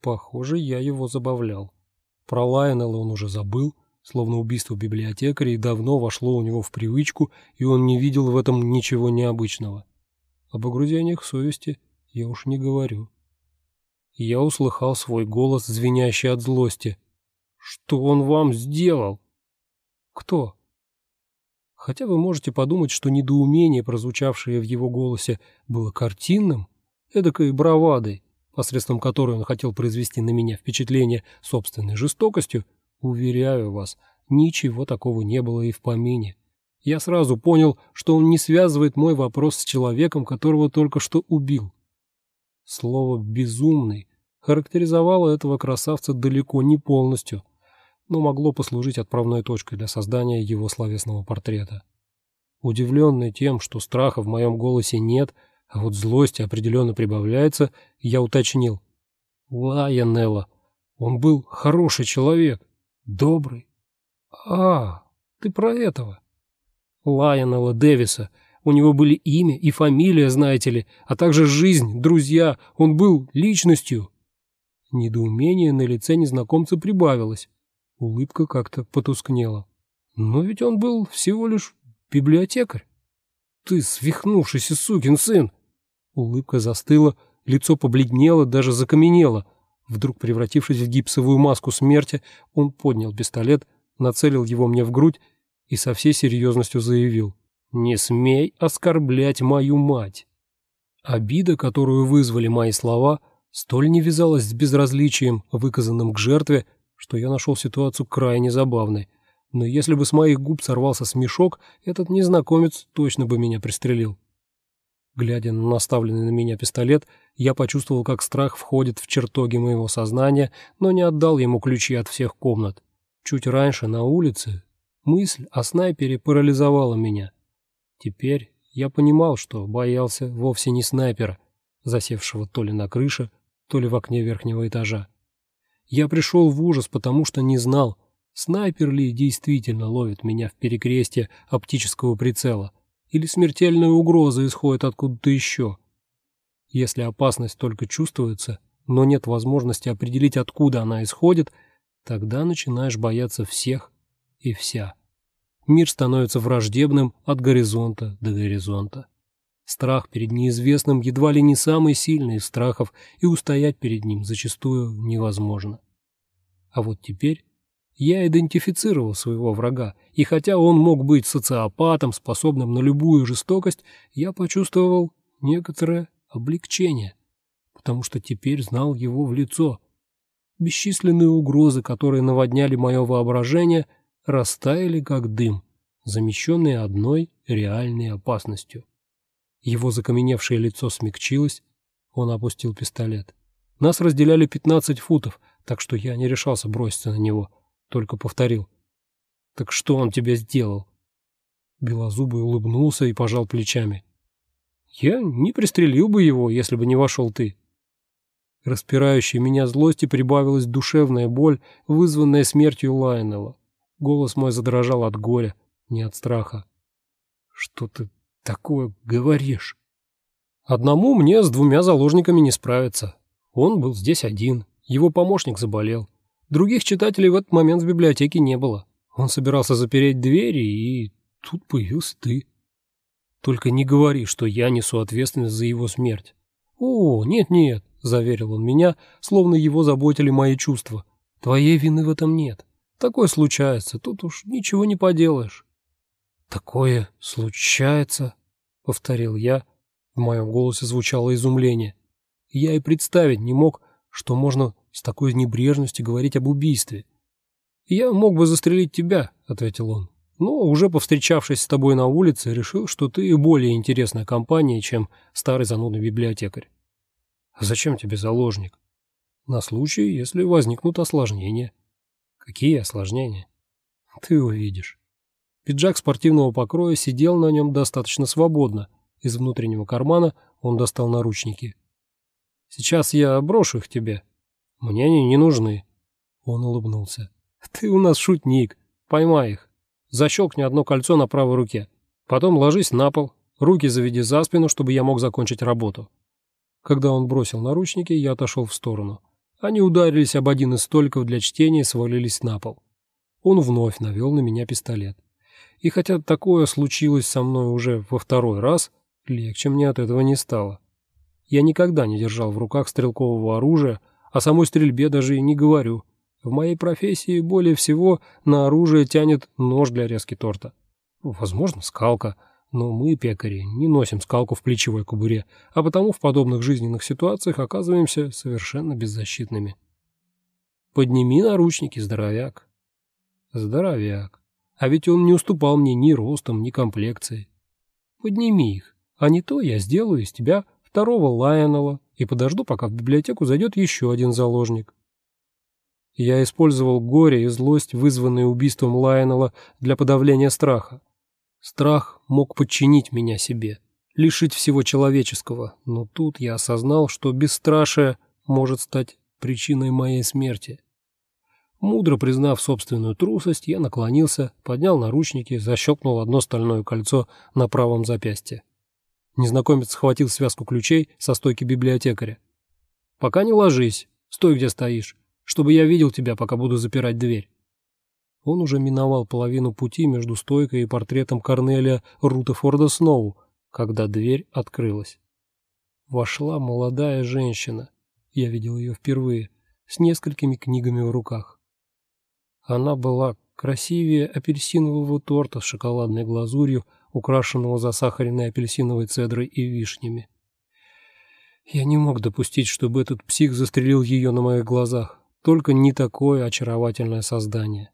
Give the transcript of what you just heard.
Похоже, я его забавлял. Про Лайонелла он уже забыл, словно убийство библиотекарей давно вошло у него в привычку, и он не видел в этом ничего необычного. Об огрузениях совести я уж не говорю. Я услыхал свой голос, звенящий от злости. «Что он вам сделал?» «Кто?» Хотя вы можете подумать, что недоумение, прозвучавшее в его голосе, было картинным, эдакой бравадой, посредством которой он хотел произвести на меня впечатление собственной жестокостью, уверяю вас, ничего такого не было и в помине. Я сразу понял, что он не связывает мой вопрос с человеком, которого только что убил. Слово «безумный» характеризовало этого красавца далеко не полностью, но могло послужить отправной точкой для создания его словесного портрета. Удивленный тем, что страха в моем голосе нет, а вот злости определенно прибавляется, я уточнил. Лайонелла, он был хороший человек, добрый. А, ты про этого? Лайонелла Дэвиса. У него были имя и фамилия, знаете ли, а также жизнь, друзья. Он был личностью. Недоумение на лице незнакомца прибавилось. Улыбка как-то потускнела. Но ведь он был всего лишь библиотекарь. Ты свихнувшийся сукин сын! Улыбка застыла, лицо побледнело, даже закаменело. Вдруг превратившись в гипсовую маску смерти, он поднял пистолет, нацелил его мне в грудь и со всей серьезностью заявил. «Не смей оскорблять мою мать!» Обида, которую вызвали мои слова, столь не вязалась с безразличием, выказанным к жертве, что я нашел ситуацию крайне забавной. Но если бы с моих губ сорвался смешок, этот незнакомец точно бы меня пристрелил. Глядя на наставленный на меня пистолет, я почувствовал, как страх входит в чертоги моего сознания, но не отдал ему ключи от всех комнат. Чуть раньше, на улице, мысль о снайпере парализовала меня. Теперь я понимал, что боялся вовсе не снайпера, засевшего то ли на крыше, то ли в окне верхнего этажа. Я пришел в ужас, потому что не знал, снайпер ли действительно ловит меня в перекрестье оптического прицела, или смертельная угроза исходит откуда-то еще. Если опасность только чувствуется, но нет возможности определить, откуда она исходит, тогда начинаешь бояться всех и вся. Мир становится враждебным от горизонта до горизонта. Страх перед неизвестным едва ли не самый сильный из страхов, и устоять перед ним зачастую невозможно. А вот теперь я идентифицировал своего врага, и хотя он мог быть социопатом, способным на любую жестокость, я почувствовал некоторое облегчение, потому что теперь знал его в лицо. Бесчисленные угрозы, которые наводняли мое воображение, растаяли как дым, замещенные одной реальной опасностью. Его закаменевшее лицо смягчилось, он опустил пистолет. Нас разделяли 15 футов, так что я не решался броситься на него, только повторил. «Так что он тебе сделал?» Белозубый улыбнулся и пожал плечами. «Я не пристрелил бы его, если бы не вошел ты». Распирающей меня злости прибавилась душевная боль, вызванная смертью Лайнела. Голос мой задрожал от горя, не от страха. «Что ты такое говоришь? Одному мне с двумя заложниками не справиться. Он был здесь один, его помощник заболел. Других читателей в этот момент в библиотеке не было. Он собирался запереть двери, и тут появился ты. Только не говори, что я несу ответственность за его смерть. О, нет-нет, заверил он меня, словно его заботили мои чувства. Твоей вины в этом нет. Такое случается, тут уж ничего не поделаешь. «Такое случается», — повторил я. В моем голосе звучало изумление. Я и представить не мог, что можно с такой небрежностью говорить об убийстве. «Я мог бы застрелить тебя», — ответил он. «Но уже повстречавшись с тобой на улице, решил, что ты более интересная компания, чем старый занудный библиотекарь». «А зачем тебе заложник?» «На случай, если возникнут осложнения». «Какие осложнения?» «Ты увидишь». Пиджак спортивного покроя сидел на нем достаточно свободно. Из внутреннего кармана он достал наручники. «Сейчас я брошу их тебе. Мне они не нужны». Он улыбнулся. «Ты у нас шутник. Поймай их. Защелкни одно кольцо на правой руке. Потом ложись на пол. Руки заведи за спину, чтобы я мог закончить работу». Когда он бросил наручники, я отошел в сторону. Они ударились об один из столиков для чтения и свалились на пол. Он вновь навел на меня пистолет. И хотя такое случилось со мной уже во второй раз, легче мне от этого не стало. Я никогда не держал в руках стрелкового оружия, о самой стрельбе даже и не говорю. В моей профессии более всего на оружие тянет нож для резки торта. Возможно, скалка, но мы, пекари, не носим скалку в плечевой кобуре, а потому в подобных жизненных ситуациях оказываемся совершенно беззащитными. Подними наручники, здоровяк. Здоровяк. А ведь он не уступал мне ни ростом, ни комплекцией. Подними их, а не то я сделаю из тебя второго Лайонела и подожду, пока в библиотеку зайдет еще один заложник. Я использовал горе и злость, вызванные убийством Лайонела, для подавления страха. Страх мог подчинить меня себе, лишить всего человеческого, но тут я осознал, что бесстрашие может стать причиной моей смерти. Мудро признав собственную трусость, я наклонился, поднял наручники, защелкнул одно стальное кольцо на правом запястье. Незнакомец схватил связку ключей со стойки библиотекаря. «Пока не ложись. Стой, где стоишь, чтобы я видел тебя, пока буду запирать дверь». Он уже миновал половину пути между стойкой и портретом Корнелия Рутефорда Сноу, когда дверь открылась. Вошла молодая женщина. Я видел ее впервые, с несколькими книгами в руках. Она была красивее апельсинового торта с шоколадной глазурью, украшенного засахаренной апельсиновой цедрой и вишнями. Я не мог допустить, чтобы этот псих застрелил ее на моих глазах. Только не такое очаровательное создание.